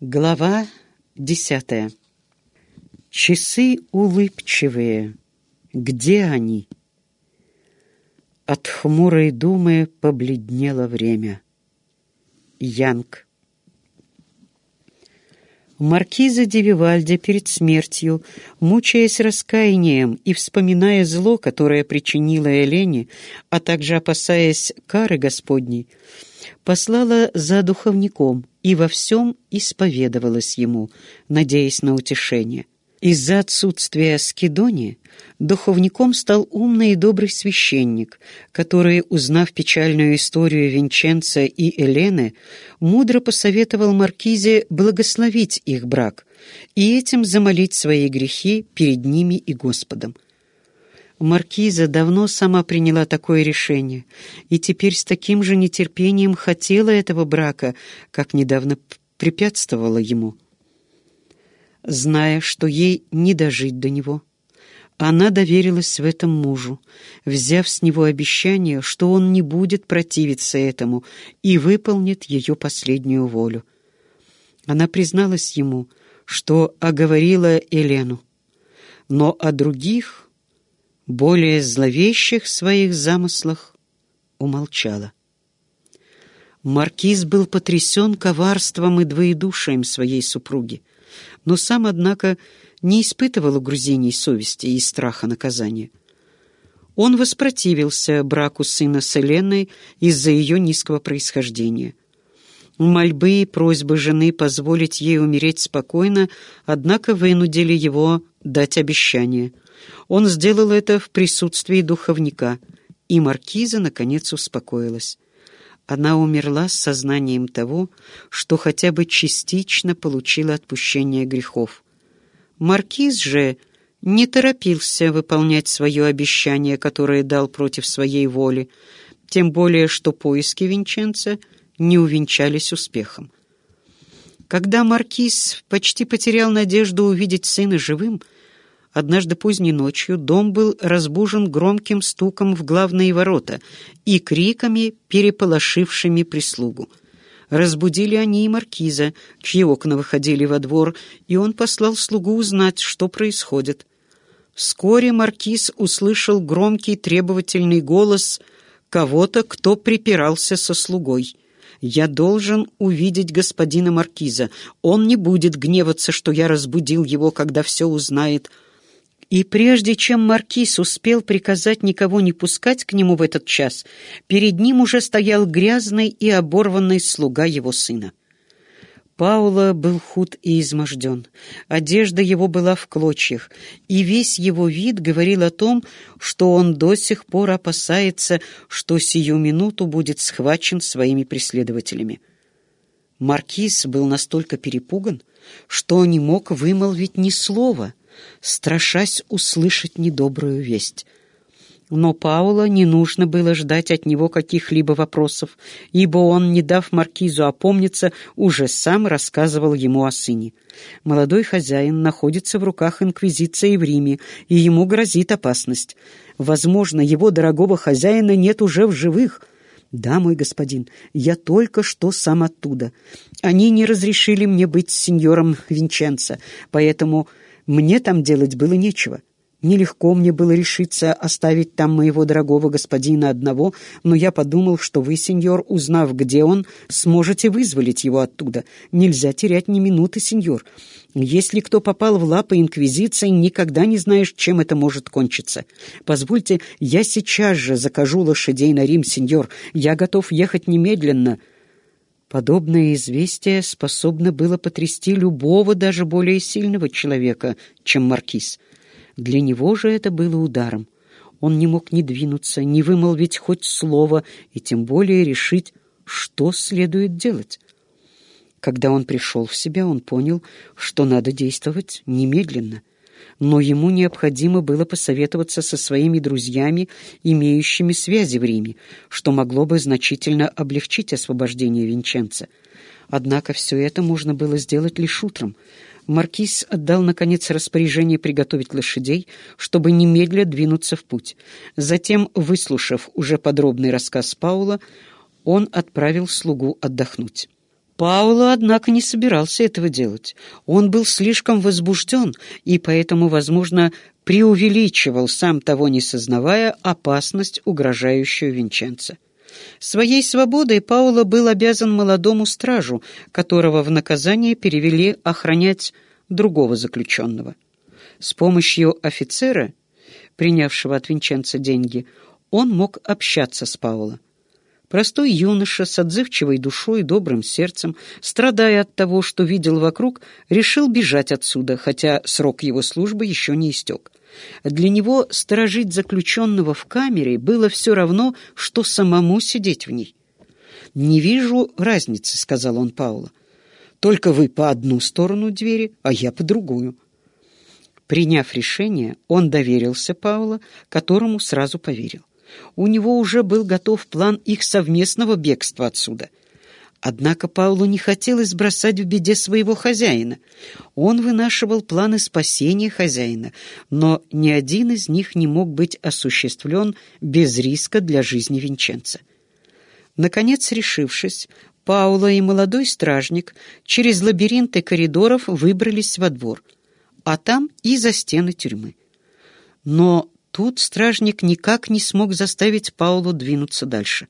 Глава десятая. Часы улыбчивые. Где они? От хмурой думы побледнело время. Янг. Маркиза де Вивальди перед смертью, мучаясь раскаянием и вспоминая зло, которое причинила Элене, а также опасаясь кары Господней, послала за духовником и во всем исповедовалась ему, надеясь на утешение. Из-за отсутствия Скидони духовником стал умный и добрый священник, который, узнав печальную историю Винченца и Елены, мудро посоветовал Маркизе благословить их брак и этим замолить свои грехи перед ними и Господом. Маркиза давно сама приняла такое решение и теперь с таким же нетерпением хотела этого брака, как недавно препятствовала ему. Зная, что ей не дожить до него, она доверилась в этом мужу, взяв с него обещание, что он не будет противиться этому и выполнит ее последнюю волю. Она призналась ему, что оговорила Елену, но о других более зловещих своих замыслах умолчала. Маркиз был потрясен коварством и двоедушием своей супруги, но сам, однако, не испытывал угрызений совести и страха наказания. Он воспротивился браку сына с Еленой из-за ее низкого происхождения. Мольбы и просьбы жены позволить ей умереть спокойно, однако вынудили его дать обещание — он сделал это в присутствии духовника, и маркиза, наконец, успокоилась. Она умерла с сознанием того, что хотя бы частично получила отпущение грехов. Маркиз же не торопился выполнять свое обещание, которое дал против своей воли, тем более что поиски Винченца не увенчались успехом. Когда маркиз почти потерял надежду увидеть сына живым, Однажды поздней ночью дом был разбужен громким стуком в главные ворота и криками, переполошившими прислугу. Разбудили они и маркиза, чьи окна выходили во двор, и он послал слугу узнать, что происходит. Вскоре маркиз услышал громкий требовательный голос кого-то, кто припирался со слугой. «Я должен увидеть господина маркиза. Он не будет гневаться, что я разбудил его, когда все узнает». И прежде чем маркиз успел приказать никого не пускать к нему в этот час, перед ним уже стоял грязный и оборванный слуга его сына. Паула был худ и изможден. Одежда его была в клочьях, и весь его вид говорил о том, что он до сих пор опасается, что сию минуту будет схвачен своими преследователями. Маркиз был настолько перепуган, что не мог вымолвить ни слова — страшась услышать недобрую весть. Но Паула не нужно было ждать от него каких-либо вопросов, ибо он, не дав маркизу опомниться, уже сам рассказывал ему о сыне. Молодой хозяин находится в руках инквизиции в Риме, и ему грозит опасность. Возможно, его дорогого хозяина нет уже в живых. «Да, мой господин, я только что сам оттуда. Они не разрешили мне быть сеньором Винченца, поэтому мне там делать было нечего. Нелегко мне было решиться оставить там моего дорогого господина одного, но я подумал, что вы, сеньор, узнав, где он, сможете вызволить его оттуда. Нельзя терять ни минуты, сеньор. Если кто попал в лапы Инквизиции, никогда не знаешь, чем это может кончиться. Позвольте, я сейчас же закажу лошадей на Рим, сеньор. Я готов ехать немедленно». Подобное известие способно было потрясти любого, даже более сильного человека, чем маркиз. Для него же это было ударом. Он не мог ни двинуться, ни вымолвить хоть слово, и тем более решить, что следует делать. Когда он пришел в себя, он понял, что надо действовать немедленно но ему необходимо было посоветоваться со своими друзьями, имеющими связи в Риме, что могло бы значительно облегчить освобождение Винченца. Однако все это можно было сделать лишь утром. Маркиз отдал, наконец, распоряжение приготовить лошадей, чтобы немедля двинуться в путь. Затем, выслушав уже подробный рассказ Паула, он отправил слугу отдохнуть. Пауло, однако, не собирался этого делать. Он был слишком возбужден и поэтому, возможно, преувеличивал, сам того не сознавая, опасность, угрожающую Винченцо. Своей свободой Пауло был обязан молодому стражу, которого в наказание перевели охранять другого заключенного. С помощью офицера, принявшего от Винченца деньги, он мог общаться с Пауло. Простой юноша с отзывчивой душой и добрым сердцем, страдая от того, что видел вокруг, решил бежать отсюда, хотя срок его службы еще не истек. Для него сторожить заключенного в камере было все равно, что самому сидеть в ней. «Не вижу разницы», — сказал он Паула. «Только вы по одну сторону двери, а я по другую». Приняв решение, он доверился Паула, которому сразу поверил. У него уже был готов план их совместного бегства отсюда. Однако Паулу не хотелось бросать в беде своего хозяина. Он вынашивал планы спасения хозяина, но ни один из них не мог быть осуществлен без риска для жизни Винченца. Наконец, решившись, Паула и молодой стражник через лабиринты коридоров выбрались во двор, а там и за стены тюрьмы. Но Тут стражник никак не смог заставить Паулу двинуться дальше.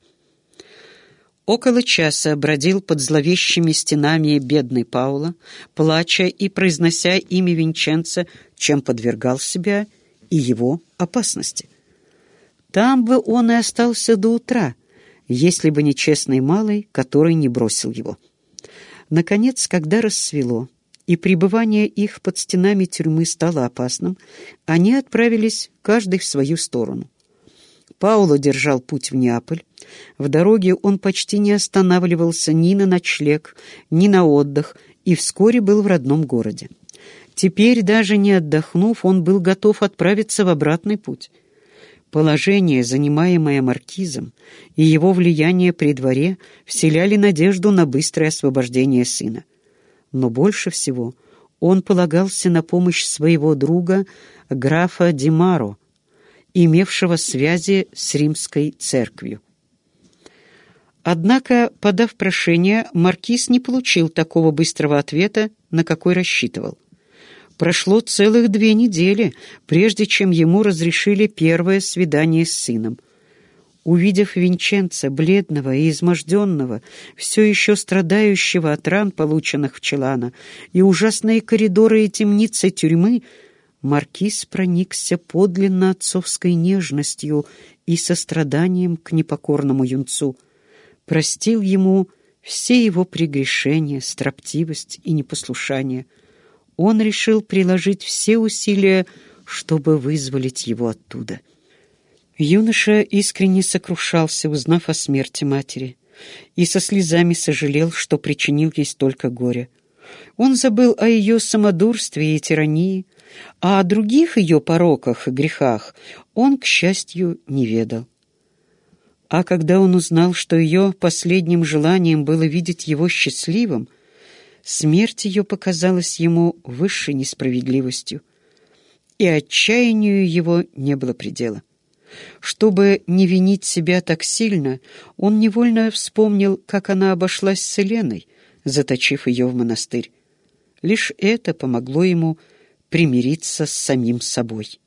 Около часа бродил под зловещими стенами бедный Паула, плача и произнося имя Винченца, чем подвергал себя и его опасности. Там бы он и остался до утра, если бы не честный малый, который не бросил его. Наконец, когда рассвело, и пребывание их под стенами тюрьмы стало опасным, они отправились каждый в свою сторону. Пауло держал путь в Неаполь. В дороге он почти не останавливался ни на ночлег, ни на отдых, и вскоре был в родном городе. Теперь, даже не отдохнув, он был готов отправиться в обратный путь. Положение, занимаемое маркизом, и его влияние при дворе вселяли надежду на быстрое освобождение сына но больше всего он полагался на помощь своего друга, графа Димаро, имевшего связи с римской церковью. Однако, подав прошение, маркиз не получил такого быстрого ответа, на какой рассчитывал. Прошло целых две недели, прежде чем ему разрешили первое свидание с сыном. Увидев Винченца, бледного и изможденного, все еще страдающего от ран, полученных в Челана, и ужасные коридоры и темницы тюрьмы, маркиз проникся подлинно отцовской нежностью и состраданием к непокорному юнцу, простил ему все его прегрешения, строптивость и непослушание. Он решил приложить все усилия, чтобы вызволить его оттуда. Юноша искренне сокрушался, узнав о смерти матери, и со слезами сожалел, что причинил ей столько горя. Он забыл о ее самодурстве и тирании, а о других ее пороках и грехах он, к счастью, не ведал. А когда он узнал, что ее последним желанием было видеть его счастливым, смерть ее показалась ему высшей несправедливостью, и отчаянию его не было предела. Чтобы не винить себя так сильно, он невольно вспомнил, как она обошлась с Еленой, заточив ее в монастырь. Лишь это помогло ему примириться с самим собой.